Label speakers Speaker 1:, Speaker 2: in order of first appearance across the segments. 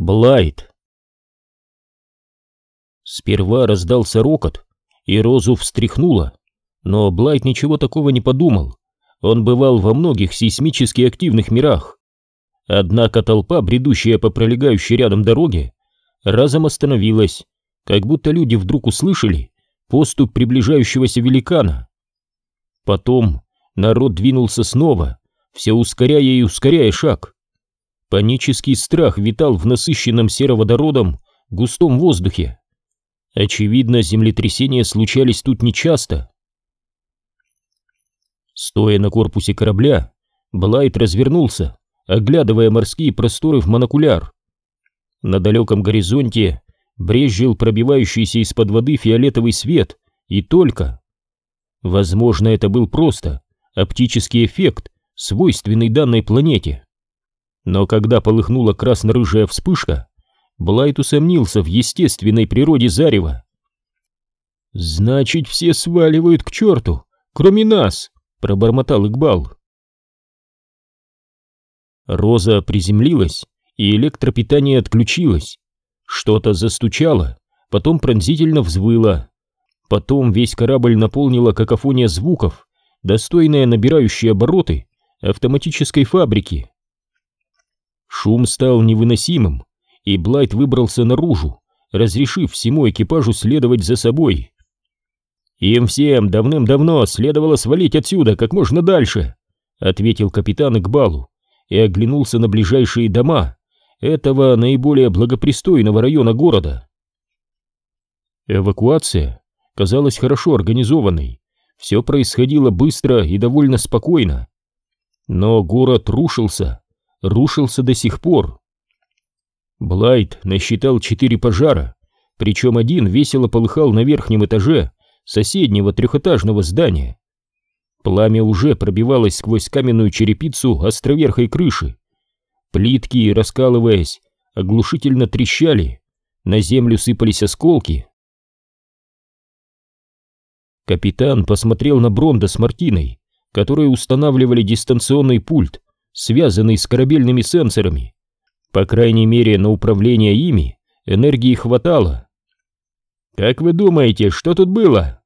Speaker 1: Блайт. Сперва раздался рокот, и Розу встряхнуло, но Блайт ничего такого не подумал. Он бывал во многих сейсмически активных мирах. Однако толпа, бредущая по пролегающей рядом дороге, разом остановилась, как будто люди вдруг услышали поступ приближающегося великана. Потом народ двинулся снова, все ускоряя и ускоряя шаг. Панический страх витал в насыщенном сероводородом густом воздухе. Очевидно, землетрясения случались тут нечасто. Стоя на корпусе корабля, Блайт развернулся, оглядывая морские просторы в монокуляр. На далеком горизонте брезжил пробивающийся из-под воды фиолетовый свет, и только. Возможно, это был просто оптический эффект, свойственный данной планете. Но когда полыхнула красно-рыжая вспышка, Блайт усомнился в естественной природе зарева. «Значит, все сваливают к черту, кроме нас!» — пробормотал Игбал. Роза приземлилась, и электропитание отключилось. Что-то застучало, потом пронзительно взвыло. Потом весь корабль наполнила какофония звуков, достойная набирающей обороты автоматической фабрики. Шум стал невыносимым, и Блайт выбрался наружу, разрешив всему экипажу следовать за собой. «Им всем давным-давно следовало свалить отсюда как можно дальше», ответил капитан Игбалу и оглянулся на ближайшие дома этого наиболее благопристойного района города. Эвакуация казалась хорошо организованной, все происходило быстро и довольно спокойно. Но город рушился, рушился до сих пор. Блайт насчитал четыре пожара, причем один весело полыхал на верхнем этаже соседнего трехэтажного здания. Пламя уже пробивалось сквозь каменную черепицу островерхой крыши. Плитки, раскалываясь, оглушительно трещали, на землю сыпались осколки. Капитан посмотрел на Бронда с Мартиной, которые устанавливали дистанционный пульт, связанный с корабельными сенсорами. По крайней мере, на управление ими энергии хватало. «Как вы думаете, что тут было?»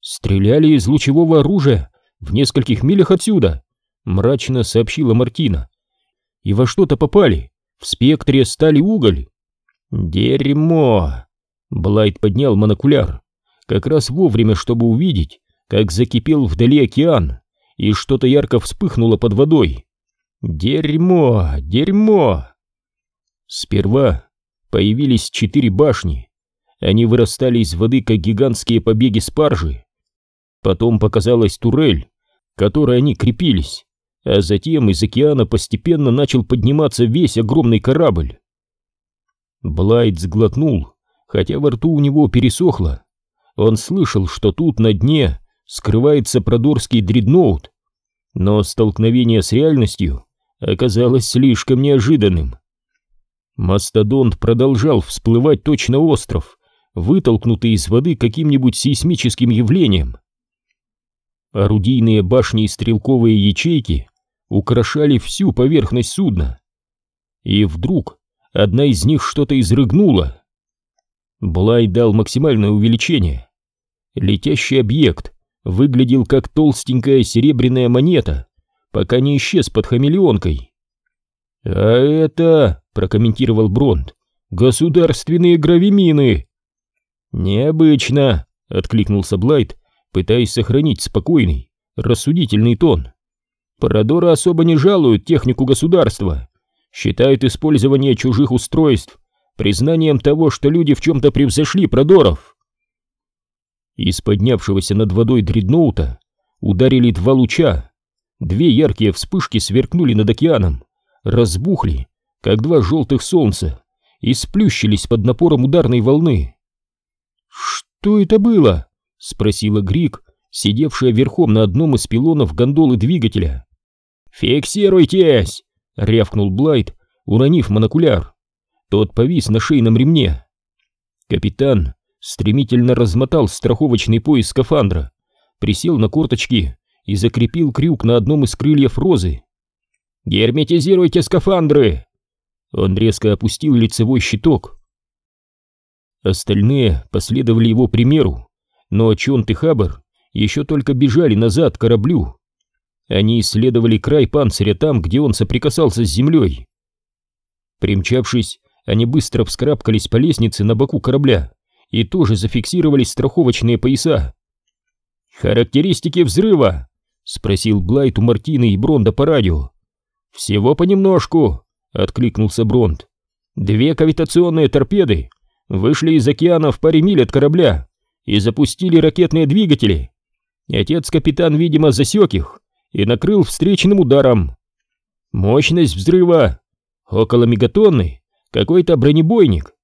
Speaker 1: «Стреляли из лучевого оружия в нескольких милях отсюда», — мрачно сообщила Мартина. «И во что-то попали. В спектре стали уголь». «Дерьмо!» Блайт поднял монокуляр, как раз вовремя, чтобы увидеть, как закипел вдали океан, и что-то ярко вспыхнуло под водой. «Дерьмо! Дерьмо!» Сперва появились четыре башни. Они вырастали из воды, как гигантские побеги спаржи. Потом показалась турель, к которой они крепились, а затем из океана постепенно начал подниматься весь огромный корабль. Блайт сглотнул, хотя во рту у него пересохло. Он слышал, что тут на дне скрывается продорский дредноут, но столкновение с реальностью оказалось слишком неожиданным. Мастодонт продолжал всплывать точно остров, вытолкнутый из воды каким-нибудь сейсмическим явлением. Орудийные башни и стрелковые ячейки украшали всю поверхность судна. И вдруг одна из них что-то изрыгнула. Блай дал максимальное увеличение. Летящий объект выглядел как толстенькая серебряная монета, пока не исчез под хамелеонкой. «А это...» — прокомментировал Бронт. «Государственные гравимины!» «Необычно!» — откликнулся Блайт, пытаясь сохранить спокойный, рассудительный тон. «Парадоры особо не жалуют технику государства, считают использование чужих устройств признанием того, что люди в чем-то превзошли Продоров». Из поднявшегося над водой дредноута ударили два луча, две яркие вспышки сверкнули над океаном, разбухли, как два желтых солнца, и сплющились под напором ударной волны. «Что это было?» — спросила Грик, сидевшая верхом на одном из пилонов гондолы двигателя. «Фиксируйтесь!» — рявкнул Блайт, уронив монокуляр. Тот повис на шейном ремне. Капитан стремительно размотал страховочный пояс скафандра, присел на корточки и закрепил крюк на одном из крыльев розы. «Герметизируйте скафандры!» Он резко опустил лицевой щиток. Остальные последовали его примеру, но Чонт и Хабар еще только бежали назад к кораблю. Они исследовали край панциря там, где он соприкасался с землей. Примчавшись, они быстро вскарабкались по лестнице на боку корабля и тоже зафиксировали страховочные пояса. «Характеристики взрыва!» — спросил Блайт у Мартины и Бронда по радио. «Всего понемножку», — откликнулся Бронд. «Две кавитационные торпеды вышли из океана в паре миль от корабля и запустили ракетные двигатели. Отец-капитан, видимо, засек их и накрыл встречным ударом. Мощность взрыва около мегатонны, какой-то бронебойник.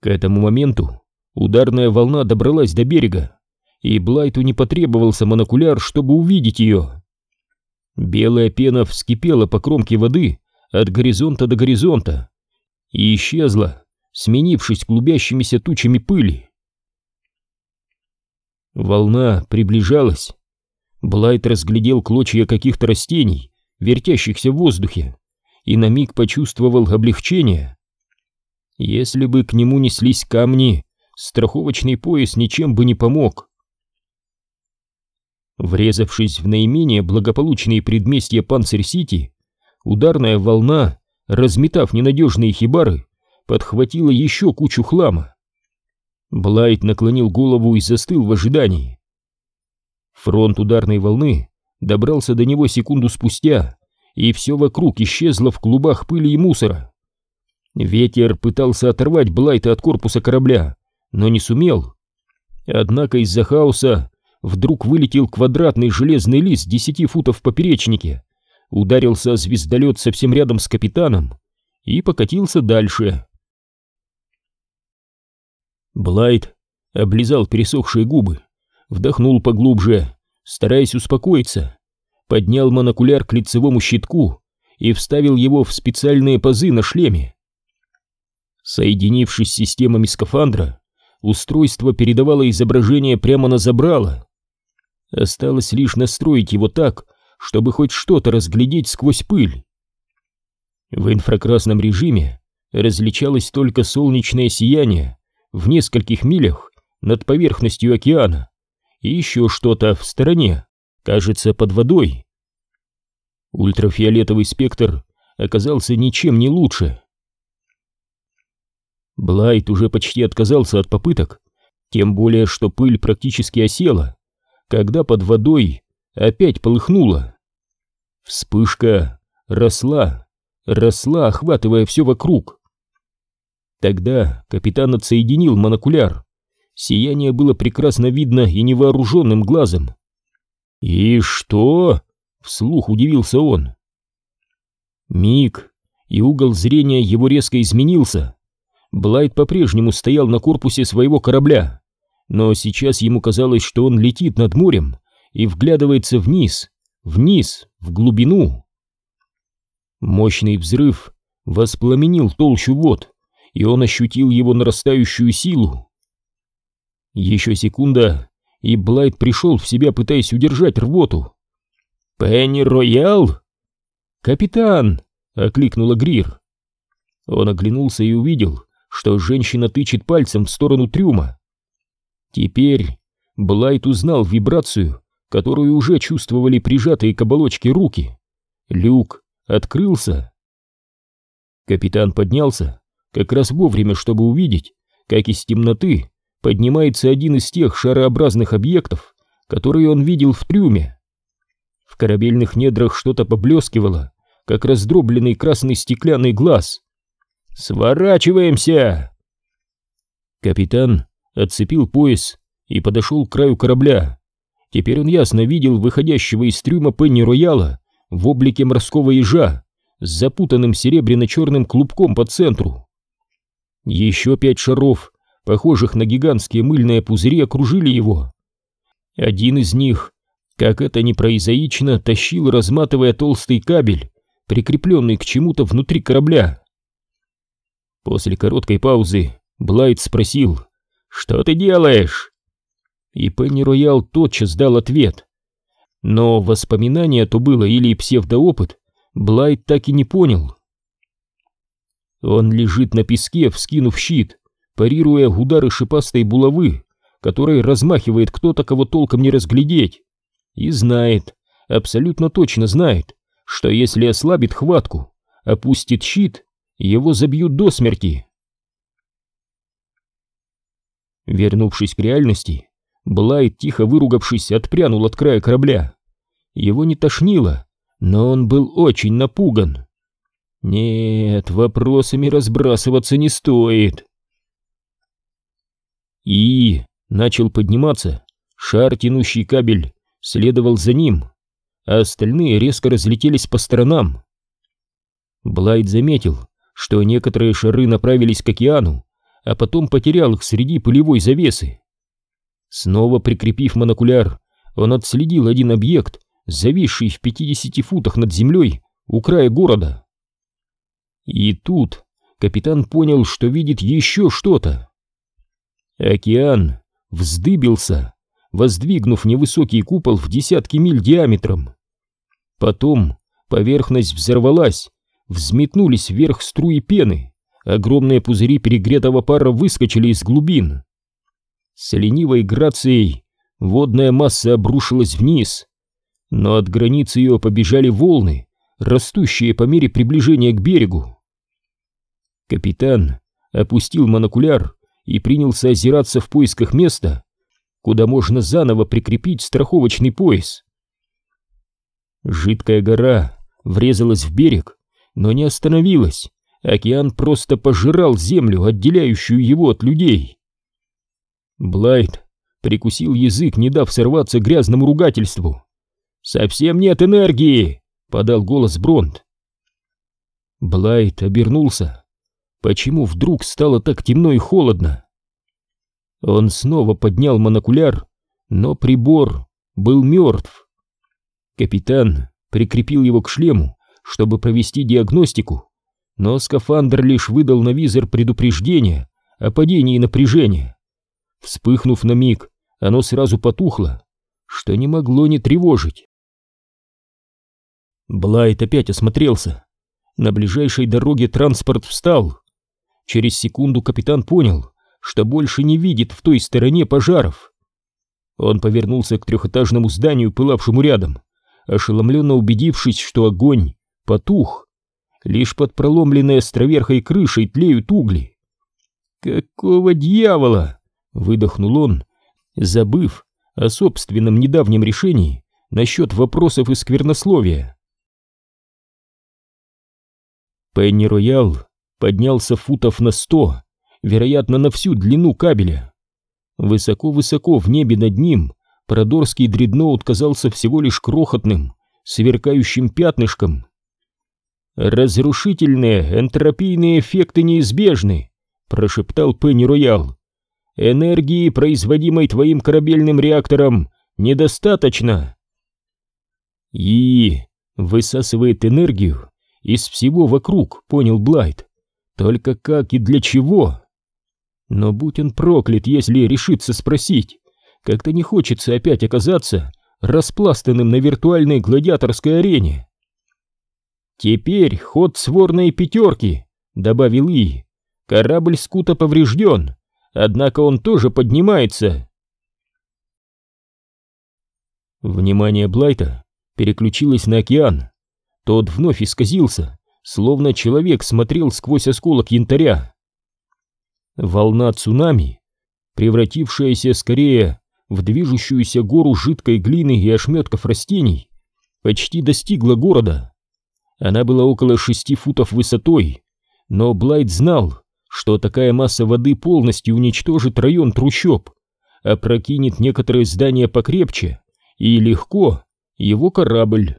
Speaker 1: К этому моменту ударная волна добралась до берега, и Блайту не потребовался монокуляр, чтобы увидеть ее. Белая пена вскипела по кромке воды от горизонта до горизонта и исчезла, сменившись клубящимися тучами пыли. Волна приближалась. Блайт разглядел клочья каких-то растений, вертящихся в воздухе, и на миг почувствовал облегчение. Если бы к нему неслись камни, страховочный пояс ничем бы не помог. Врезавшись в наименее благополучные предместья Панцирь-Сити, ударная волна, разметав ненадежные хибары, подхватила еще кучу хлама. Блайт наклонил голову и застыл в ожидании. Фронт ударной волны добрался до него секунду спустя, и все вокруг исчезло в клубах пыли и мусора. Ветер пытался оторвать Блайта от корпуса корабля, но не сумел. Однако из-за хаоса вдруг вылетел квадратный железный лист десяти футов в поперечнике, ударился звездолет совсем рядом с капитаном и покатился дальше. Блайт облизал пересохшие губы, вдохнул поглубже, стараясь успокоиться, поднял монокуляр к лицевому щитку и вставил его в специальные пазы на шлеме. Соединившись с системами скафандра, устройство передавало изображение прямо на забрало. Осталось лишь настроить его так, чтобы хоть что-то разглядеть сквозь пыль. В инфракрасном режиме различалось только солнечное сияние в нескольких милях над поверхностью океана и еще что-то в стороне, кажется, под водой. Ультрафиолетовый спектр оказался ничем не лучше. Блайт уже почти отказался от попыток, тем более, что пыль практически осела, когда под водой опять полыхнуло. Вспышка росла, росла, охватывая все вокруг. Тогда капитан отсоединил монокуляр. Сияние было прекрасно видно и невооруженным глазом. «И что?» — вслух удивился он. Миг, и угол зрения его резко изменился. Блайт по-прежнему стоял на корпусе своего корабля, но сейчас ему казалось, что он летит над морем и вглядывается вниз, вниз, в глубину. Мощный взрыв воспламенил толщу вод, и он ощутил его нарастающую силу. Еще секунда, и Блайт пришел в себя, пытаясь удержать рвоту. «Пенни Роял?» «Капитан!» — окликнула Грир. Он оглянулся и увидел, что женщина тычет пальцем в сторону трюма. Теперь Блайт узнал вибрацию, которую уже чувствовали прижатые к оболочке руки. Люк открылся. Капитан поднялся как раз вовремя, чтобы увидеть, как из темноты поднимается один из тех шарообразных объектов, которые он видел в трюме. В корабельных недрах что-то поблескивало, как раздробленный красный стеклянный глаз. «Сворачиваемся!» Капитан отцепил пояс и подошел к краю корабля. Теперь он ясно видел выходящего из трюма Пенни Рояла в облике морского ежа с запутанным серебряно-черным клубком по центру. Еще пять шаров, похожих на гигантские мыльные пузыри, окружили его. Один из них, как это непроизаично, тащил, разматывая толстый кабель, прикрепленный к чему-то внутри корабля. После короткой паузы Блайт спросил, «Что ты делаешь?» И Пенни Роял тотчас дал ответ. Но воспоминание то было или псевдоопыт, Блайт так и не понял. Он лежит на песке, вскинув щит, парируя удары шипастой булавы, которой размахивает кто-то, кого толком не разглядеть, и знает, абсолютно точно знает, что если ослабит хватку, опустит щит, его забьют до смерти. Вернувшись к реальности, Блайт, тихо выругавшись, отпрянул от края корабля. Его не тошнило, но он был очень напуган. Нет, вопросами разбрасываться не стоит. И начал подниматься, шар, тянущий кабель, следовал за ним, а остальные резко разлетелись по сторонам. Блайт заметил, что некоторые шары направились к океану, а потом потерял их среди пылевой завесы. Снова прикрепив монокуляр, он отследил один объект, зависший в 50 футах над землей у края города. И тут капитан понял, что видит еще что-то. Океан вздыбился, воздвигнув невысокий купол в десятки миль диаметром. Потом поверхность взорвалась, взметнулись вверх струи пены, огромные пузыри перегретого пара выскочили из глубин. С ленивой грацией водная масса обрушилась вниз, но от границы ее побежали волны, растущие по мере приближения к берегу. Капитан опустил монокуляр и принялся озираться в поисках места, куда можно заново прикрепить страховочный пояс. Жидкая гора врезалась в берег, но не остановилась. Океан просто пожирал землю, отделяющую его от людей. Блайт прикусил язык, не дав сорваться грязному ругательству. «Совсем нет энергии!» — подал голос Бронт. Блайт обернулся. Почему вдруг стало так темно и холодно? Он снова поднял монокуляр, но прибор был мертв. Капитан прикрепил его к шлему, чтобы провести диагностику, но скафандр лишь выдал на визор предупреждение о падении напряжения. Вспыхнув на миг, оно сразу потухло, что не могло не тревожить. Блайт опять осмотрелся. На ближайшей дороге транспорт встал. Через секунду капитан понял, что больше не видит в той стороне пожаров. Он повернулся к трехэтажному зданию, пылавшему рядом, ошеломленно убедившись, что огонь потух. Лишь под проломленной островерхой крышей тлеют угли. «Какого дьявола?» — выдохнул он, забыв о собственном недавнем решении насчет вопросов и сквернословия. Пенни Роял поднялся футов на сто, вероятно, на всю длину кабеля. Высоко-высоко в небе над ним продорский дредноут казался всего лишь крохотным, сверкающим пятнышком. «Разрушительные энтропийные эффекты неизбежны», — прошептал Пенни Роял. «Энергии, производимой твоим корабельным реактором, недостаточно». «И высасывает энергию из всего вокруг», — понял Блайт. «Только как и для чего?» Но будь он проклят, если решится спросить. Как-то не хочется опять оказаться распластанным на виртуальной гладиаторской арене. «Теперь ход сворной пятерки», — добавил И. «Корабль скута поврежден, однако он тоже поднимается». Внимание Блайта переключилось на океан. Тот вновь исказился, словно человек смотрел сквозь осколок янтаря. Волна цунами, превратившаяся скорее в движущуюся гору жидкой глины и ошметков растений, почти достигла города. Она была около шести футов высотой, но Блайт знал, что такая масса воды полностью уничтожит район трущоб, опрокинет некоторые здания покрепче и легко его корабль.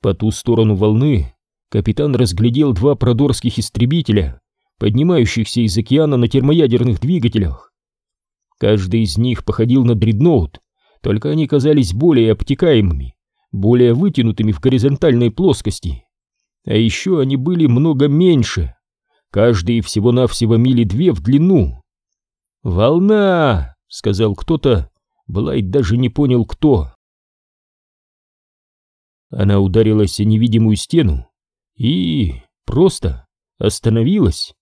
Speaker 1: По ту сторону волны капитан разглядел два продорских истребителя, поднимающихся из океана на термоядерных двигателях. Каждый из них походил на дредноут, только они казались более обтекаемыми, более вытянутыми в горизонтальной плоскости. А еще они были много меньше, каждый всего-навсего мили две в длину. «Волна!» — сказал кто-то, Блайт даже не понял, кто. Она ударилась о невидимую стену и просто остановилась.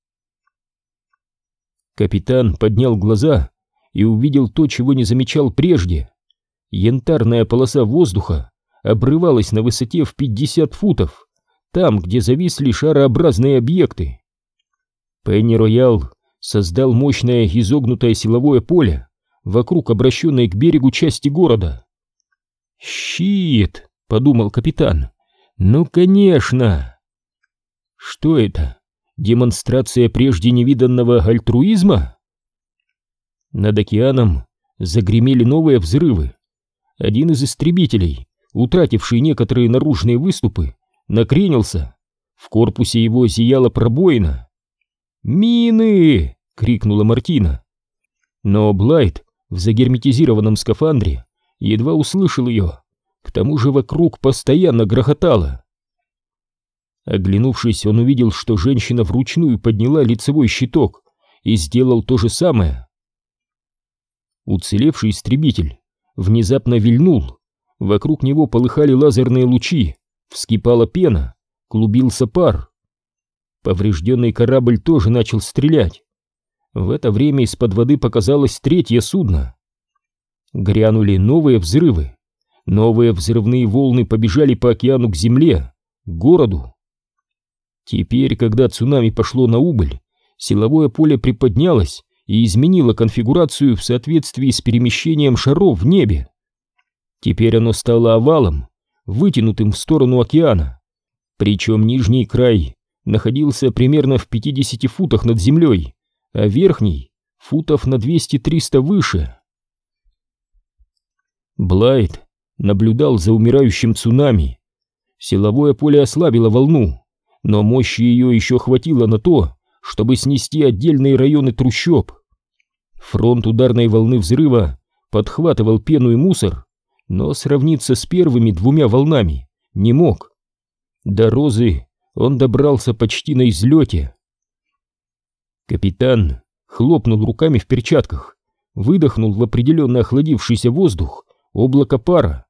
Speaker 1: Капитан поднял глаза и увидел то, чего не замечал прежде. Янтарная полоса воздуха обрывалась на высоте в 50 футов, там, где зависли шарообразные объекты. Пенни Роял создал мощное изогнутое силовое поле вокруг обращенной к берегу части города. «Щит!» — подумал капитан. «Ну, конечно!» «Что это? Демонстрация прежде невиданного альтруизма?» Над океаном загремели новые взрывы. Один из истребителей, утративший некоторые наружные выступы, накренился. В корпусе его зияла пробоина. «Мины!» — крикнула Мартина. Но Блайт в загерметизированном скафандре едва услышал ее. К тому же вокруг постоянно грохотало. Оглянувшись, он увидел, что женщина вручную подняла лицевой щиток и сделал то же самое. Уцелевший истребитель внезапно вильнул. Вокруг него полыхали лазерные лучи, вскипала пена, клубился пар. Поврежденный корабль тоже начал стрелять. В это время из-под воды показалось третье судно. Грянули новые взрывы. Новые взрывные волны побежали по океану к земле, к городу. Теперь, когда цунами пошло на убыль, силовое поле приподнялось и изменило конфигурацию в соответствии с перемещением шаров в небе. Теперь оно стало овалом, вытянутым в сторону океана, причем нижний край находился примерно в 50 футах над землей, а верхний — футов на 200-300 выше. Блайт наблюдал за умирающим цунами. Силовое поле ослабило волну, но мощи ее еще хватило на то, чтобы снести отдельные районы трущоб. Фронт ударной волны взрыва подхватывал пену и мусор, но сравниться с первыми двумя волнами не мог. До Розы он добрался почти на излете. Капитан хлопнул руками в перчатках, выдохнул в определенно охладившийся воздух облако пара,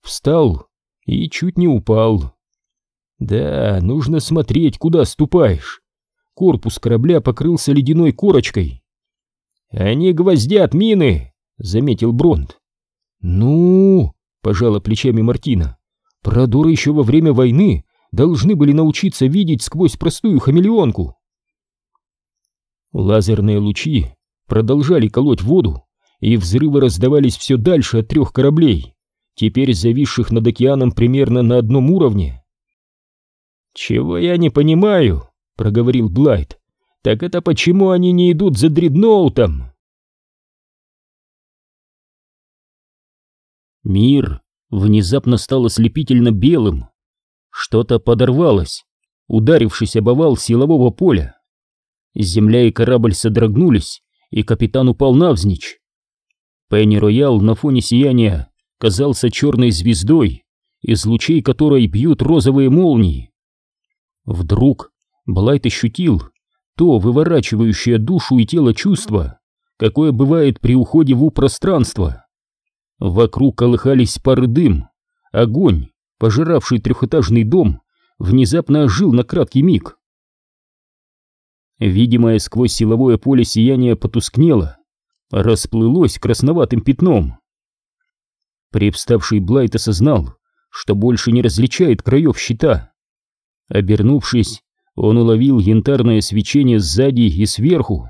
Speaker 1: встал и чуть не упал. Да, нужно смотреть, куда ступаешь. Корпус корабля покрылся ледяной корочкой. «Они гвоздят мины!» — заметил Бронт. «Ну...» — пожала плечами Мартина. «Продоры еще во время войны должны были научиться видеть сквозь простую хамелеонку. Лазерные лучи продолжали колоть воду, и взрывы раздавались все дальше от трех кораблей, теперь зависших над океаном примерно на одном уровне. «Чего я не понимаю», — проговорил Блайт, — «так это почему они не идут за дредноутом?» Мир внезапно стал ослепительно белым, что-то подорвалось, ударившись об овал силового поля. Земля и корабль содрогнулись, и капитан упал навзничь. Пенни Роял на фоне сияния казался черной звездой, из лучей которой бьют розовые молнии. Вдруг Блайт ощутил то выворачивающее душу и тело чувство, какое бывает при уходе в упространство. Вокруг колыхались пары дым, огонь, пожиравший трехэтажный дом, внезапно ожил на краткий миг. Видимое сквозь силовое поле сияние потускнело, расплылось красноватым пятном. Привставший Блайт осознал, что больше не различает краев щита. Обернувшись, он уловил янтарное свечение сзади и сверху.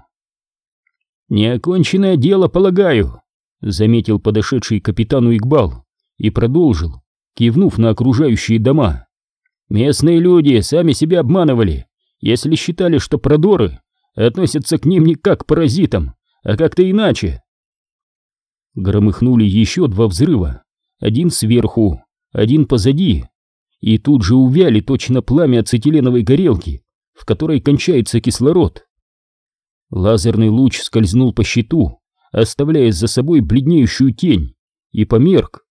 Speaker 1: «Неоконченное дело, полагаю», — заметил подошедший капитану Игбал и продолжил кивнув на окружающие дома. Местные люди сами себя обманывали, если считали, что продоры относятся к ним не как к паразитам, а как-то иначе. Громыхнули еще два взрыва, один сверху, один позади, и тут же увяли точно пламя ацетиленовой горелки, в которой кончается кислород. Лазерный луч скользнул по щиту, оставляя за собой бледнеющую тень, и померк.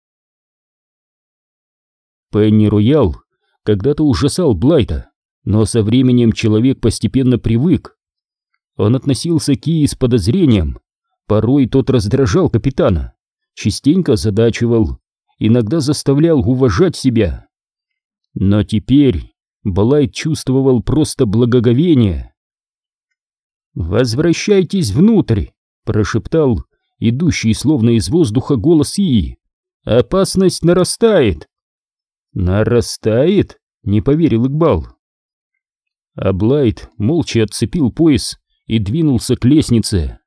Speaker 1: Пенни Роял когда-то ужасал Блайта, но со временем человек постепенно привык. Он относился к Ии с подозрением, порой тот раздражал капитана, частенько задачивал, иногда заставлял уважать себя. Но теперь Блайт чувствовал просто благоговение. «Возвращайтесь внутрь!» — прошептал идущий словно из воздуха голос Ии. «Опасность нарастает!» «Нарастает?» — не поверил Игбал. А Блайт молча отцепил пояс и двинулся к лестнице.